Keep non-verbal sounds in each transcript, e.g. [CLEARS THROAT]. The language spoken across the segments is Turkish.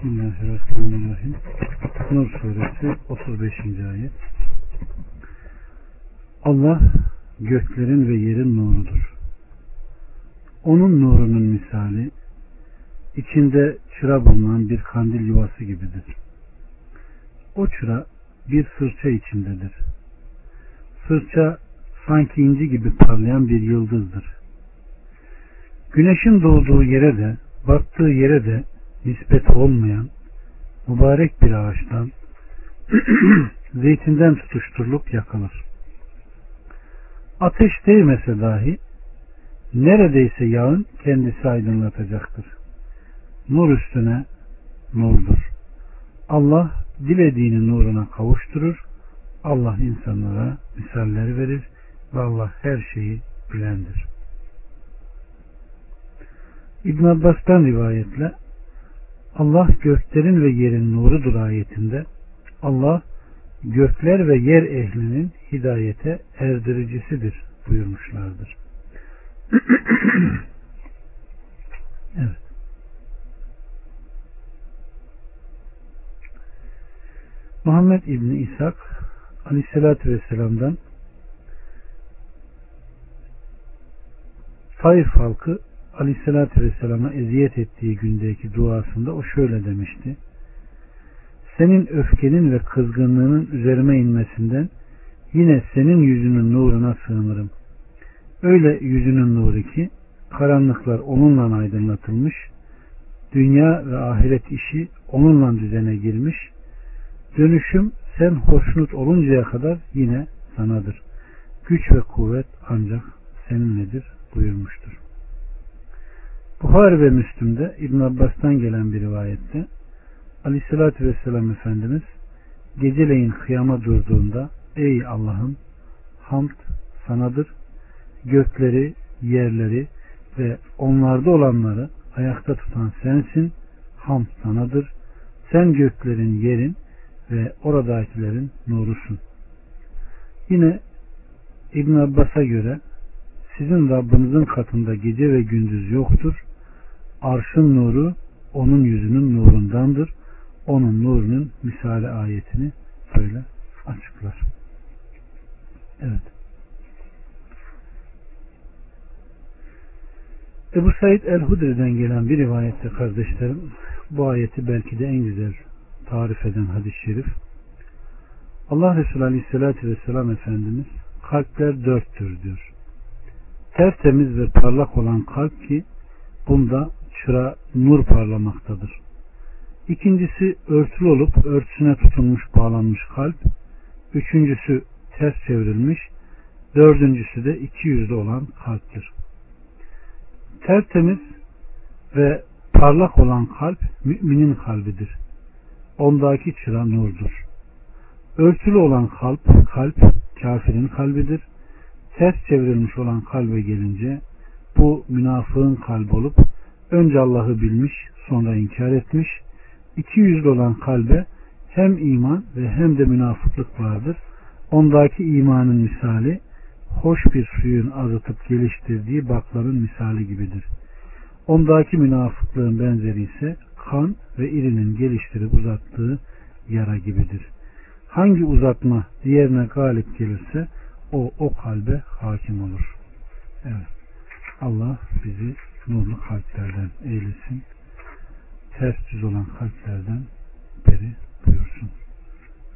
Bismillahirrahmanirrahim. Nur suresi 35. ayet. Allah göklerin ve yerin nurudur. Onun nurunun misali içinde çıra bulunan bir kandil yuvası gibidir. O çıra bir sırça içindedir. Sırça sanki inci gibi parlayan bir yıldızdır. Güneşin doğduğu yere de battığı yere de nispet olmayan mübarek bir ağaçtan [CLEARS THROAT] zeytinden tutuşturulup yakılır. Ateş değmese dahi neredeyse yağın kendisi aydınlatacaktır. Nur üstüne nurdur. Allah dilediğini nuruna kavuşturur. Allah insanlara misalleri verir ve Allah her şeyi bilendir. İbn Abbas'tan rivayetle Allah göklerin ve yerin nurudur ayetinde Allah gökler ve yer ehlinin hidayete erdiricisidir buyurmuşlardır. [CLEARS THROAT] evet. Muhammed İbni İshak Aleyhisselatü Vesselam'dan Taif halkı Aleyhisselatü Vesselam'a eziyet ettiği gündeki duasında o şöyle demişti. Senin öfkenin ve kızgınlığının üzerime inmesinden yine senin yüzünün nuruna sığınırım. Öyle yüzünün nuru ki karanlıklar onunla aydınlatılmış, dünya ve ahiret işi onunla düzene girmiş, dönüşüm sen hoşnut oluncaya kadar yine sanadır. Güç ve kuvvet ancak seninledir buyurmuştur. Buhari ve Müslüm'de İbn Abbas'tan gelen bir rivayette Aleyhisselatü Vesselam Efendimiz geceleyin kıyama durduğunda Ey Allah'ım hamd sanadır gökleri, yerleri ve onlarda olanları ayakta tutan sensin hamd sanadır sen göklerin, yerin ve oradakilerin nurusun. Yine İbn Abbas'a göre sizin Rabbinizin katında gece ve gündüz yoktur. Arşın nuru onun yüzünün nurundandır. Onun nurunun misali ayetini böyle açıklar. Evet. Ebu Said el-Hudri'den gelen bir rivayette kardeşlerim bu ayeti belki de en güzel tarif eden hadis-i şerif. Allah Resulü Aleyhisselatü Vesselam Efendimiz kalpler dörttür diyor. Tertemiz ve parlak olan kalp ki bunda çıra nur parlamaktadır. İkincisi örtülü olup örtüsüne tutunmuş bağlanmış kalp. Üçüncüsü ters çevrilmiş. Dördüncüsü de iki yüzlü olan kalptir. Tertemiz ve parlak olan kalp müminin kalbidir. Ondaki çıra nurdur. Örtülü olan kalp, kalp kafirin kalbidir. Ters çevrilmiş olan kalbe gelince bu münafığın kalbi olup önce Allah'ı bilmiş sonra inkar etmiş. İki yüzlü olan kalbe hem iman ve hem de münafıklık vardır. Ondaki imanın misali hoş bir suyun azıtıp geliştirdiği bakların misali gibidir. Ondaki münafıklığın benzeri ise kan ve irinin geliştirip uzattığı yara gibidir. Hangi uzatma diğerine galip gelirse o o kalbe hakim olur. Evet. Allah bizi nurlu kalplerden eylesin. Ters düz olan kalplerden beri buyursun.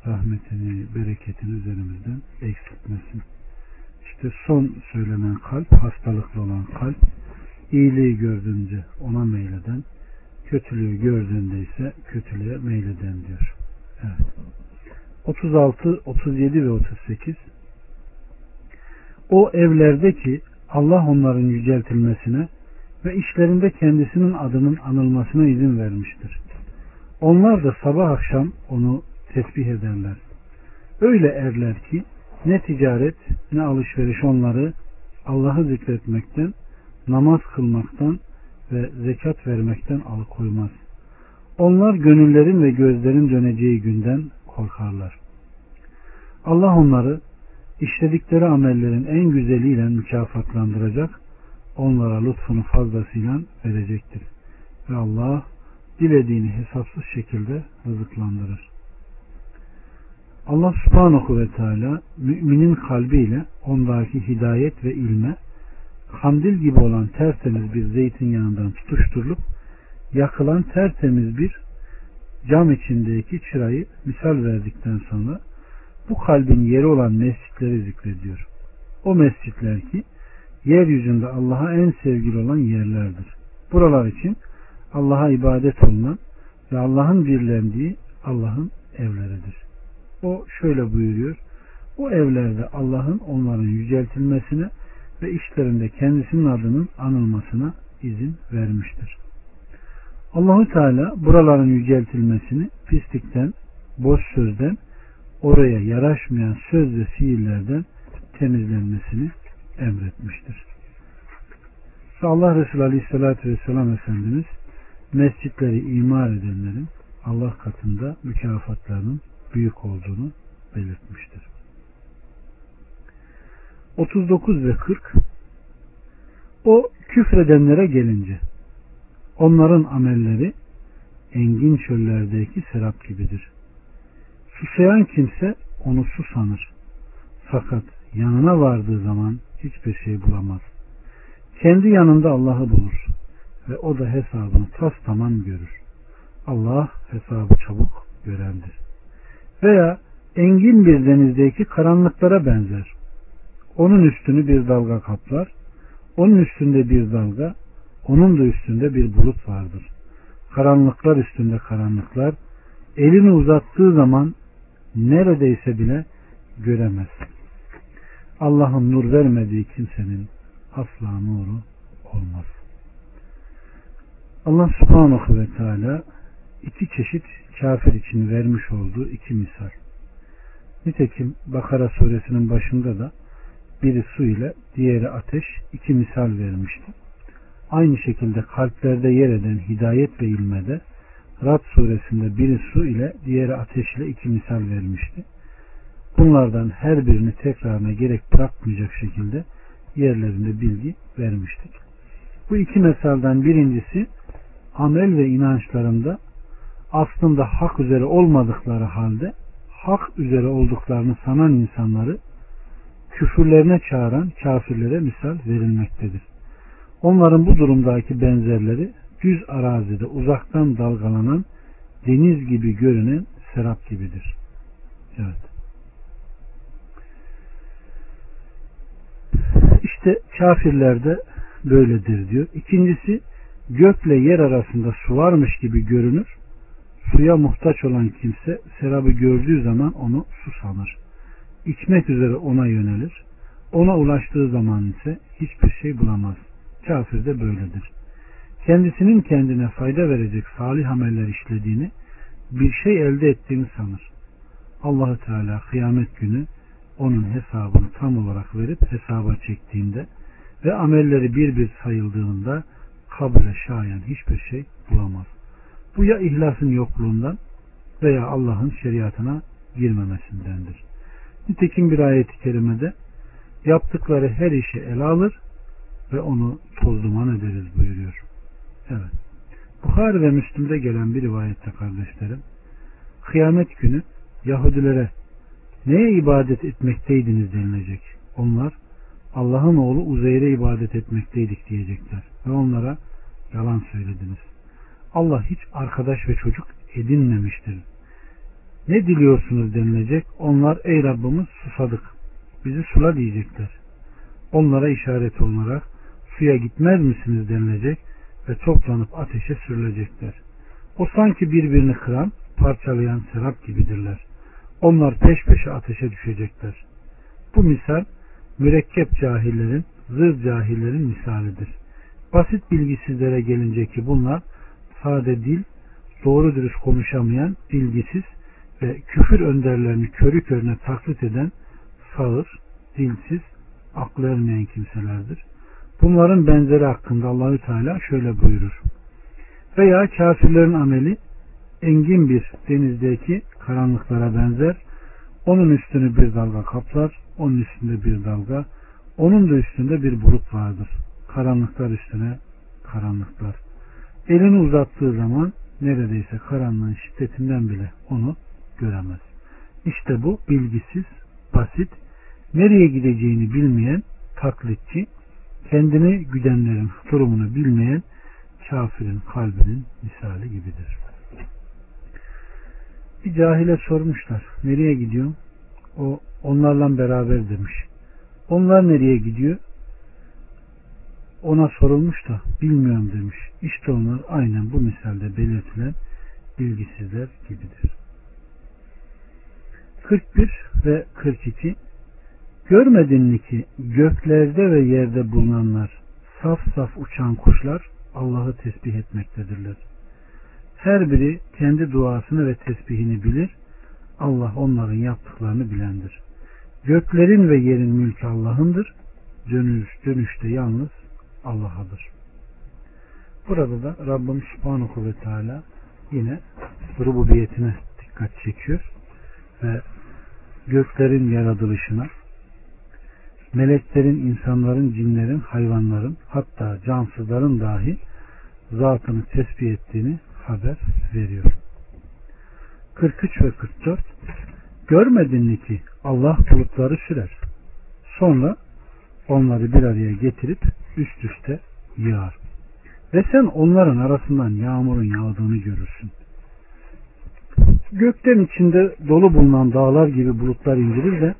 Rahmetini, bereketini üzerimizden eksiltmesin. İşte son söylenen kalp, hastalıklı olan kalp, iyiliği gördüğünde ona meyleden, kötülüğü gördüğünde ise kötülüğe meyleden diyor. Evet. 36, 37 ve 38 O evlerdeki Allah onların yüceltilmesine ve işlerinde kendisinin adının anılmasına izin vermiştir. Onlar da sabah akşam onu tesbih ederler. Öyle erler ki ne ticaret ne alışveriş onları Allah'ı zikretmekten, namaz kılmaktan ve zekat vermekten alıkoymaz. Onlar gönüllerin ve gözlerin döneceği günden korkarlar. Allah onları işledikleri amellerin en güzeliyle mükafatlandıracak, onlara lütfunu fazlasıyla verecektir. Ve Allah dilediğini hesapsız şekilde rızıklandırır. Allah subhanahu ve teala müminin kalbiyle ondaki hidayet ve ilme kandil gibi olan tertemiz bir zeytinyağından tutuşturulup yakılan tertemiz bir cam içindeki çırayı misal verdikten sonra bu kalbin yeri olan mescitleri zikrediyor. O mescitler ki yeryüzünde Allah'a en sevgili olan yerlerdir. Buralar için Allah'a ibadet olunan ve Allah'ın birlendiği Allah'ın evleridir. O şöyle buyuruyor. O evlerde Allah'ın onların yüceltilmesine ve işlerinde kendisinin adının anılmasına izin vermiştir. Allahu Teala buraların yüceltilmesini pislikten, boş sözden, oraya yaraşmayan söz ve fiillerden temizlenmesini emretmiştir. Allah Resulü Aleyhisselatü Vesselam Efendimiz mescitleri imar edenlerin Allah katında mükafatlarının büyük olduğunu belirtmiştir. 39 ve 40 O küfredenlere gelince onların amelleri engin çöllerdeki serap gibidir. Susayan kimse onu su sanır. Fakat yanına vardığı zaman hiçbir şey bulamaz. Kendi yanında Allah'ı bulur ve o da hesabını tas tamam görür. Allah hesabı çabuk görendir. Veya engin bir denizdeki karanlıklara benzer. Onun üstünü bir dalga kaplar, onun üstünde bir dalga, onun da üstünde bir bulut vardır. Karanlıklar üstünde karanlıklar, elini uzattığı zaman neredeyse bile göremez. Allah'ın nur vermediği kimsenin asla nuru olmaz. Allah subhanahu ve teala iki çeşit kafir için vermiş olduğu iki misal. Nitekim Bakara suresinin başında da biri su ile diğeri ateş iki misal vermişti. Aynı şekilde kalplerde yer eden hidayet ve ilmede Rad suresinde biri su ile diğeri ateş ile iki misal vermişti. Bunlardan her birini tekrarına gerek bırakmayacak şekilde yerlerinde bilgi vermiştik. Bu iki meselden birincisi amel ve inançlarında aslında hak üzere olmadıkları halde hak üzere olduklarını sanan insanları küfürlerine çağıran kafirlere misal verilmektedir. Onların bu durumdaki benzerleri düz arazide uzaktan dalgalanan deniz gibi görünen serap gibidir. Evet. İşte kafirlerde böyledir diyor. İkincisi gökle yer arasında su varmış gibi görünür. Suya muhtaç olan kimse serabı gördüğü zaman onu su sanır. İçmek üzere ona yönelir. Ona ulaştığı zaman ise hiçbir şey bulamaz. Kafir de böyledir. Kendisinin kendine fayda verecek salih ameller işlediğini, bir şey elde ettiğini sanır. allah Teala kıyamet günü onun hesabını tam olarak verip hesaba çektiğinde ve amelleri bir bir sayıldığında kabule şayan hiçbir şey bulamaz. Bu ya ihlasın yokluğundan veya Allah'ın şeriatına girmemesindendir. Nitekim bir ayeti kerimede yaptıkları her işi ele alır ve onu toz duman ederiz buyuruyor. Evet. Bukhari ve Müslim'de gelen bir rivayette kardeşlerim kıyamet günü Yahudilere neye ibadet etmekteydiniz denilecek. Onlar Allah'ın oğlu Uzeyr'e ibadet etmekteydik diyecekler. Ve onlara yalan söylediniz. Allah hiç arkadaş ve çocuk edinmemiştir. Ne diliyorsunuz denilecek. Onlar ey Rabbimiz susadık. Bizi sula diyecekler. Onlara işaret olarak suya gitmez misiniz denilecek ve toplanıp ateşe sürülecekler. O sanki birbirini kıran, parçalayan serap gibidirler. Onlar peş peşe ateşe düşecekler. Bu misal mürekkep cahillerin, zır cahillerin misalidir. Basit bilgisizlere gelince ki bunlar sade dil, doğru dürüst konuşamayan, bilgisiz ve küfür önderlerini körü körüne taklit eden sağır, dilsiz, aklı ermeyen kimselerdir. Bunların benzeri hakkında Allahü Teala şöyle buyurur. Veya kafirlerin ameli engin bir denizdeki karanlıklara benzer. Onun üstünü bir dalga kaplar, onun üstünde bir dalga, onun da üstünde bir bulut vardır. Karanlıklar üstüne karanlıklar. Elini uzattığı zaman neredeyse karanlığın şiddetinden bile onu göremez. İşte bu bilgisiz, basit, nereye gideceğini bilmeyen taklitçi, kendini güdenlerin durumunu bilmeyen kafirin kalbinin misali gibidir. Bir cahile sormuşlar. Nereye gidiyorsun? O onlarla beraber demiş. Onlar nereye gidiyor? Ona sorulmuş da bilmiyorum demiş. İşte onlar aynen bu misalde belirtilen bilgisizler gibidir. 41 ve 42 Görmedin mi ki göklerde ve yerde bulunanlar saf saf uçan kuşlar Allah'ı tesbih etmektedirler. Her biri kendi duasını ve tesbihini bilir. Allah onların yaptıklarını bilendir. Göklerin ve yerin mülkü Allah'ındır. Dönüş, dönüşte yalnız Allah'adır. Burada da Rabbim Subhanahu ve Teala yine rububiyetine dikkat çekiyor ve göklerin yaratılışına, meleklerin, insanların, cinlerin, hayvanların hatta cansızların dahi zatını tesbih ettiğini haber veriyor. 43 ve 44 Görmedin mi ki Allah bulutları sürer. Sonra onları bir araya getirip üst üste yağar. Ve sen onların arasından yağmurun yağdığını görürsün. Gökten içinde dolu bulunan dağlar gibi bulutlar indirir de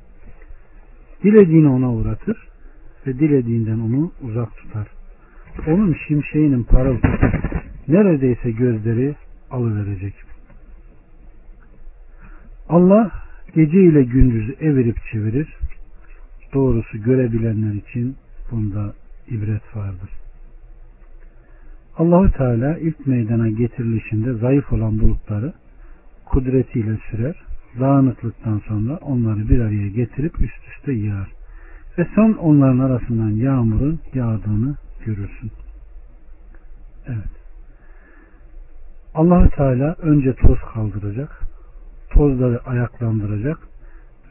dilediğini ona uğratır ve dilediğinden onu uzak tutar. Onun şimşeğinin parıltısı neredeyse gözleri alıverecek. Allah gece ile gündüzü evirip çevirir. Doğrusu görebilenler için bunda ibret vardır. Allahü Teala ilk meydana getirilişinde zayıf olan bulutları kudretiyle sürer. Dağınıklıktan sonra onları bir araya getirip üst üste yağar. Ve son onların arasından yağmurun yağdığını görürsün. Evet. Allahü Teala önce toz kaldıracak, tozları ayaklandıracak,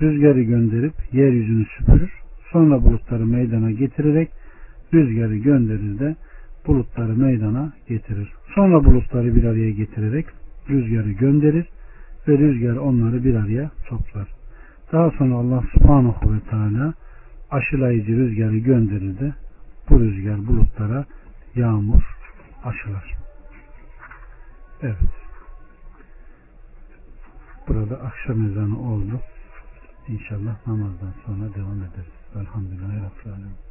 rüzgarı gönderip yeryüzünü süpürür, sonra bulutları meydana getirerek rüzgarı gönderir de bulutları meydana getirir. Sonra bulutları bir araya getirerek rüzgarı gönderir ve rüzgar onları bir araya toplar. Daha sonra Allah subhanahu ve teala aşılayıcı rüzgarı gönderir de bu rüzgar bulutlara yağmur aşılar. Evet. Burada akşam ezanı oldu. İnşallah namazdan sonra devam ederiz. Elhamdülillah. Rabbil